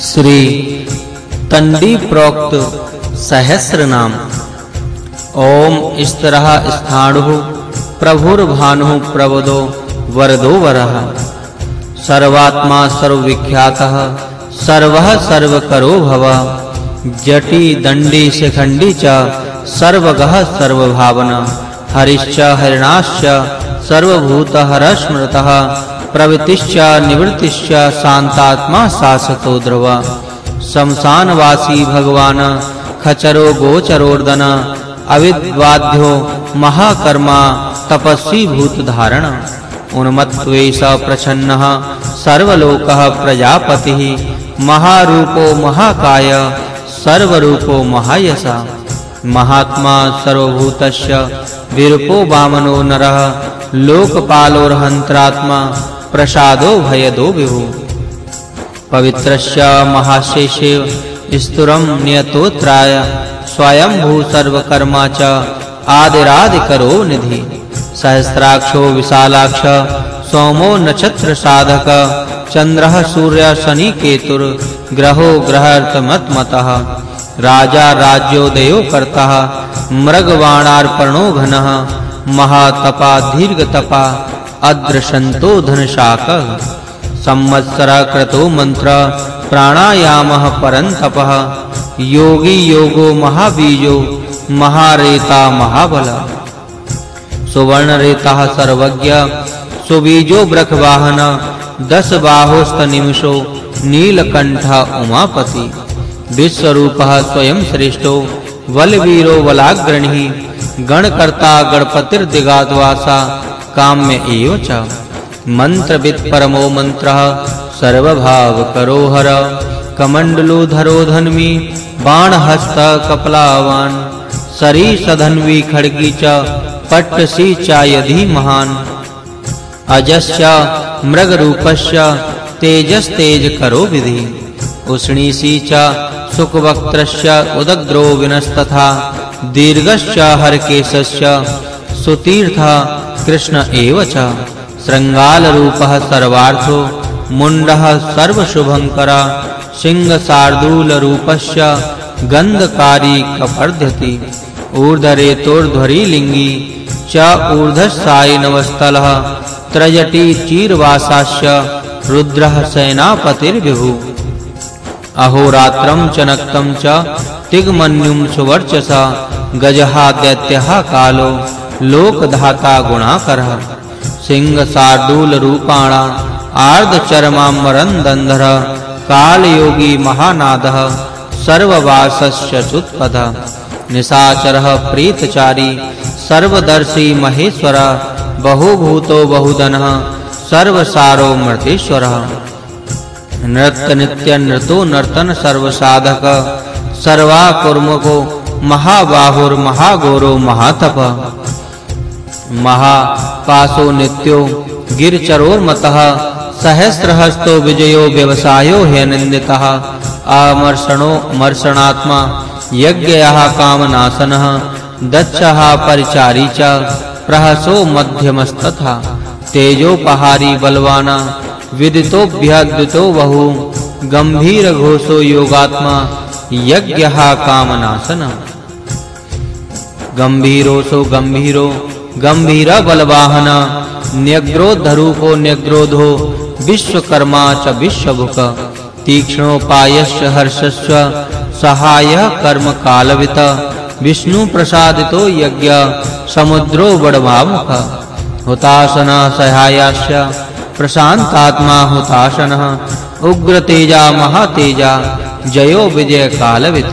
श्री तंडी प्रोक्त सहस्र नाम ओम इस तरह स्थाणु प्रभुर्भानु प्रवदो वरदो वरः। सर्वात्मा सर्वविख्यातः, सर्वः सर्वकरो भव। जटी दंडी शिखंडी च सर्वगः सर्वभावन। हरिश्च, हरिणाश्च सर्वभूतहरस्मृतः प्रवृत्तिश्च, निवृत्तिश्च शांतात्मा शासतो ध्रुव शमशानवासी भगवान, खचरो गोचरोर्दन, अविद्वाद्यो महाकर्मा, तपस्वी भूत धारण उन्मत्त्वेष प्रच्छन्नः सर्वलोकः प्रजापतिः, महारूपो महाकाय, सर्वरूपो महायसा महात्मा सर्वभूतस्य विरूपो वामनो नरः, लोकपालोर्हन्त्रात्मा प्रसादो भयदो विभु। पवित्रस्य महाशेषे स्तुरं नियतोत्राय, स्वयंभू सर्वकर्मा च आदिरादि करो निधि। सहस्राक्षो विशालाक्ष, सोमो नक्षत्र साधक चंद्रः सूर्य शनि केतुर, ग्रहो ग्रहर्तमतमतः राजा राज्योदयो कर्ता, मृगवाणार्पणो घनः, महातपा दीर्घतपा अद्रशंतो धनशाक संवत्सर क्रतो मंत्र प्राणायामः परंतपः योगी योगो महाबीजो महारेता महाबल। सुवर्ण रेता सर्वज्ञ, सुबीजो ब्रखवाहन दस बाहोस्त निमिषो नीलकंठ उमापति। विश्वरूपः स्वयं श्रेष्ठो, वलवीरो वलाग्रणि, गणकर्ता गणपतिर्दिगाद्वासा काम्य एव च। मंत्रविद परमो मंत्रः, सर्वभाव करोहर कमंडलो धरो धन्वी, बाणहस्त कपलावान। सरी सधन्वी खड़गी च, पट्टसी चायधि महान। अजस्य मृगरूपस्य, तेजस्तेज करो विधि। उष्णीसी च, सुखवक्त्रस्य, उदग्रो विनस्तथा। दीर्घश्च हरकेशस्य सुतीर्थ कृष्ण एव च। शृंगालरूपः सर्वार्थो, मुण्डः सर्वशुभङ्कर सिंहशार्दूलरूपस्य गन्धकारी कपर्ध्यति ऊर्ध्वरेतोर्ध्वरीलिङ्गी च ऊर्ध्वसायि नवस्तलः त्रजटी चीरवासास्य रुद्रः सेनापतिर्विभु अहोरात्रं च नक्तं च तिग्मन्युं सुवर्चसा गजः दैत्यः कालो। लोकधाता गुणाकरः सिंहशार्दूलरूपाणा आर्धचर्मामरन्दन्धर कालयोगी महानादः सर्ववासस्य चुत्पथः निशाचरः प्रीतचारी, सर्वदर्शी महेश्वर, बहुभूतो बहुधनः, सर्वसारो मृतेश्वरः। नृतो नर्तन सर्वसाधक, सर्वा कुर्मको महाबाहुर महागौरो महातप। महापासो नित्यो गिरचरोर्मतः सहस्रहस्तो विजयो व्यवसायो ह्यनन्दितः अमर्षणो मर्षणात्मा यज्ञयः कामनाशनः दक्षः परिचारी च प्रहसो मध्यमस्तथा। तेजोपहारी बलवाना विदितोभ्यद्वितो बहु गंभीर घोषो योगात्मा यज्ञः कामनाशन गंभीरोसो गंभीरो गंभीर बलवाहन न्यग्रो धरूपो न्यग्रोधो, विश्वकर्मा च विश्वभुक, तीक्ष्णोपायश्च हर्षस्व, सहाय कर्म कालवित विष्णु प्रसादितो यज्ञ, समुद्रो बड़भामुख हुतासन सहायाश्च प्रशांतात्मा हुताशनः, उग्रतेजा महातेजा, जयो विजय कालवित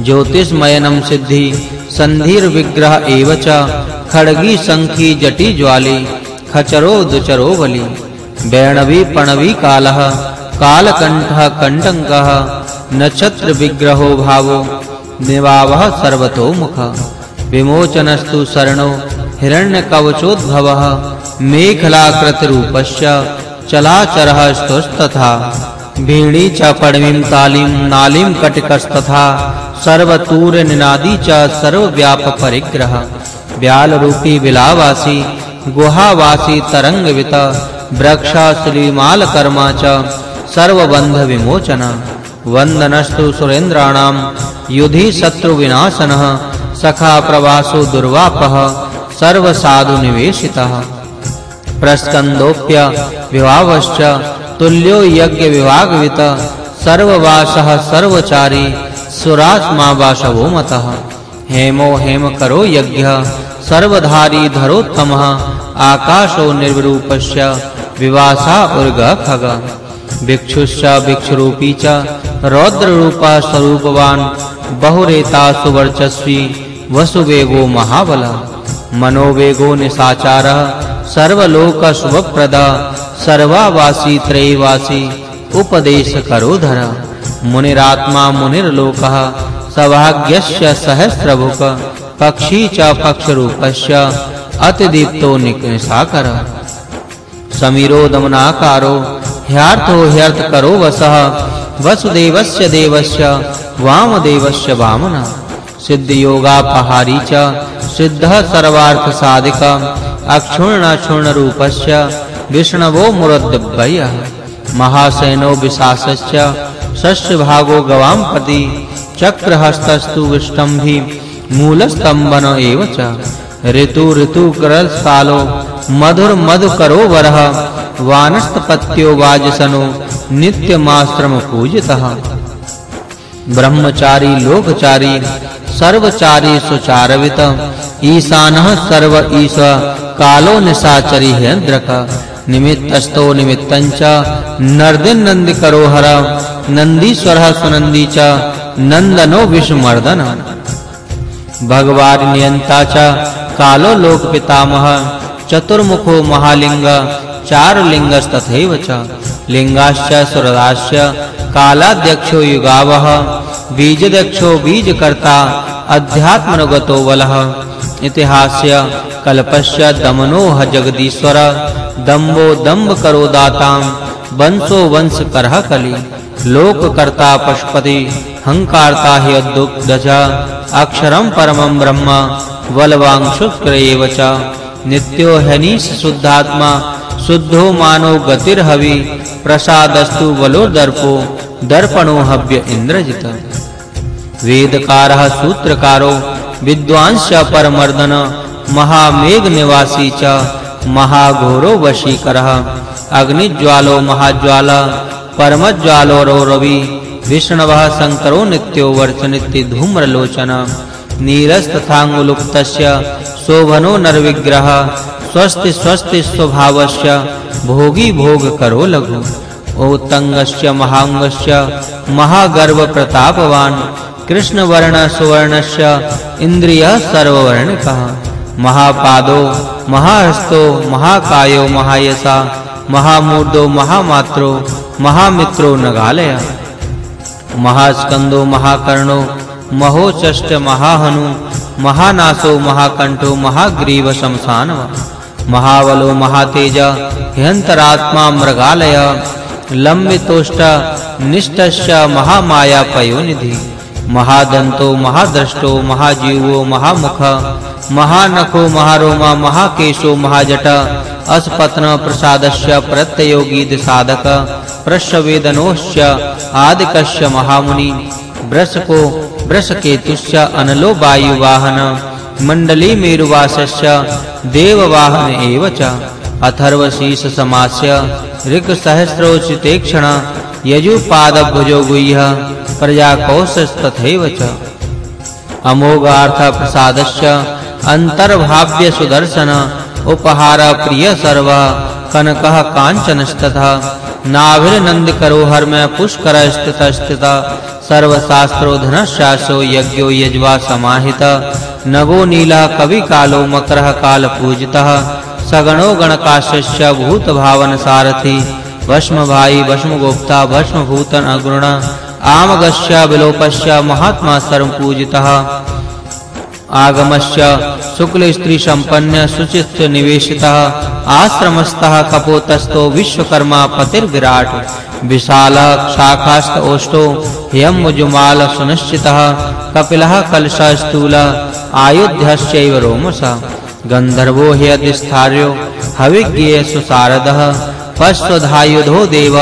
ज्योतिषमयनं सिद्धि संधिर विग्रह एवच खड़गी संखी जटी ज्वाली, खचरो दुचरो बलि। बैणवी पणवी कालः कालकंठः कंटंकः नक्षत्र विग्रहो भावो, निवावः सर्वतो मुख विमोचनस्तु शरणो, हिरण्यकवचोद्भवः मेखलाकृतरूपस्य चलाचरः स्तुस्तथा। भीणी च पडवीं तालीं नालीं कटिकस्तथा, सर्वतूर निनादी च सर्वव्याप परिग्रह। व्याल रूपी विलावासी, गुहावासी तरंगवित वृक्षाश्रीमाल कर्मा च सर्वबन्ध विमोचन। वन्दनस्तु सुरेन्द्राणां युधि शत्रुविनाशनः सखा प्रवासो दुर्वापः, सर्वसाधु निवेशितः। प्रस्कन्दोप्य विवावश्च तुल्यो यज्ञ विभागवित सर्ववासः सर्वचारी सुरात्मा वासवो मतः। हेमो हेम करो यज्ञ, सर्वधारी धरोत्तमः, आकाशो निर्विरूपस्य विवासा उर्ग खग। भिक्षुश्च, भिक्षुरूपी च, रौद्ररूपा स्वरूपवान्, बहुरेता सुवर्चस्वी, वसुवेगो महाबल। मनोवेगो निशाचारः सर्वलोक शुभप्रद सर्वावासी त्रयवासी उपदेश करोधर मुनिरात्मा मुनिर्लोकः, सभाग्यस्य सहस्रभुक, पक्षी च पक्षरूपस्य अतिदीप्तो निकसाकर समीरो दमनाकारो ह्यार्थो ह्यर्थ करो वसः, वसुदेवस्य देवस्य, वामदेवस्य वामन। सिद्ध योगापहारी च, सिद्धः सर्वार्थ साधिक अक्षुण्ण क्षुण्ण रूपस्य विष्णवो मुरद्दभयः महासेनो विशासस्य शस्य भागो गवामपति चक्रहस्तस्तु विष्टम्भि मूलस्तंभन एव च। ऋतु ऋतु करल कालो मधुर मधु करो वरः, वानस्तपत्यो वाजसनो नित्यमाश्रम पूजितः ब्रह्मचारी, लोकचारी, सर्वचारी सुचारवित, ईशानः सर्व ईश, कालो निशाचरी हेन्द्रक निमित्तस्तो नर्दिन नंदि करो हर। नंदीश्वरः सुनंदी च। नंदनो विष्णुमर्दन। भगवान नियंता च। कालो लोक पितामह। चतुर्मुखो महालिंग। चारुलिंगस्तथैव च। लिंगाश्च सुरदाश्च। कालाध्यक्षो युगावः बीजदक्षो बीजकर्ता। अध्यात्मनुगतो बलः इतिहास्य कल्पस्य दमनो ह जगदीश्वर। दम्बो दम्ब करो दातां, वंशो वंश करह कली। लोककर्ता पशुपति, हंकारता हि अद्दुग्धज अक्षरम परमं ब्रह्म बलवां शुक्र एव नित्यो हनीश शुद्धात्मा, शुद्धो मानो गतिर्हवि। प्रसादस्तु बलो दर्पो, दर्पणो हव्य इंद्रजित वेदकारः सूत्रकारो विद्वांस परमर्दन। महामेघ निवासी च महाघोरो वशीकरः अग्निज्वालो महाज्वाला, परमज्वालो रवि, विष्णवः शङ्करो नित्यो वर्चनित्य धूम्रलोचन, नीरस्तथाङ्गुलुप्तस्य शोभनो नरविग्रह, स्वस्ति स्वस्ति स्वभावस्य भोगी भोग करो लघु। ओत्तंगस्य महांगस्य महागर्व प्रतापवान् कृष्णवर्ण सुवर्णस्य इन्द्रियः सर्ववर्णिकः। महापादो, महाहस्तो, महाकायो महायसा महामूर्धो महामात्रो, महामित्रो नगालय। महास्कंदो, महाकर्णो, महोचष्ट, महाहनु, महानासो महाकंठो महाग्रीव, शमशानव। महावलो, महातेज ह्यंतरात्मा मृगालय, लंबितोष्ट निष्ठस्य महामाया, पयोनिधि। महादंतो, महाद्रष्टो, महाजीवो, महामुख, महानखो, महारोमा, महाकेशो, महाजट, अस्पत्न प्रसादस्य प्रत्ययोगी साधक प्रश्वेदनोश्च आदिकस्य महामुनि वृषको वृषकेतुश्च अनलो वायुवाहन, मंडली मेरुवासस्य देववाहन एव च अथर्वशीष समास्य, ऋक् सहस्रोचितेक्षण यजुपादभुजो गुह्य प्रजाकौशस्तथैव च। अमोघार्थ प्रसादस्य अंतर्भाव्य सुदर्शन उपहार प्रिय सर्व कनकः कांचनस्तथा नाभिर्नंद करोहर में पुष्कर स्थित स्थित सर्वशास्त्रो यज्ञो यज्वा समाहित नगो नीला कवि कालो मकरः काल पूजितः सगणो गणकाश्य भूत भावन सारथि भस्म भाई भस्म गोप्ता भस्म भूतन अगुण आमगस्य विलोपस्य महात्मा सर्व पूजितः। आगमस्य शुक्ल स्त्री संपन्न सुचित निवेशितः। आश्रमस्थः कपोतस्थो विश्वकर्मा पतिर्विराट। विशाल शाखास्त ओष्टो यम मुजुमाल सुनिश्चितः। कपिलः कलश स्थूल आयुध्यश्चैव रोमस। गंधर्वो ह्यधिष्ठार्यो हविज्ञे सुसारदः पश्वधायुधो देव,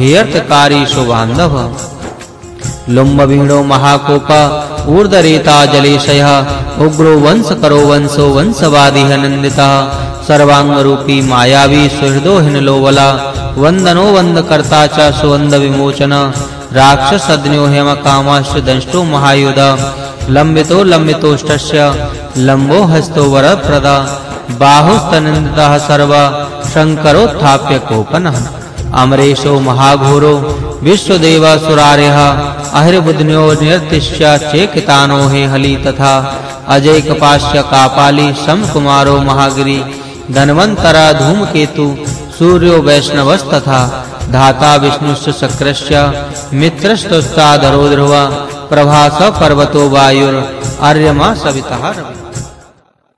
हेयर्थकारी सुबान्धव लुम्बवीणो महाकोप ऊर्धरेता जलेशय, उग्रो वंश करो वंशो वंशवादी नंदितः सर्वांग रूपी मायावी सुहृदो हिनलोवला वंदनो वंद करता च सुवंद विमोचन राक्षस अग्न्यो हेम कामाश्च दंष्टो महायुध लंबितो लंबितोष्टस्य लंबो हस्तो वरप्रदा बाहुस्तनंदितः सर्व शंकरोत्थाप्य कोपनः। अमरेशो महाघोरो, विश्वदेवासुरार्यः अहिर्बुध्न्यो निर्तिश्य चेकितानो हे हली तथा, अजय कपाश्य कापाली समकुमारो महागिरी, धनवंतरा धूमकेतु, सूर्यो वैष्णवस्तथा, धाता विष्णुश्च शक्रस्य मित्रस्तुस्ताधरो ध्रुव प्रभास पर्वतो वायुर सवितः रवि।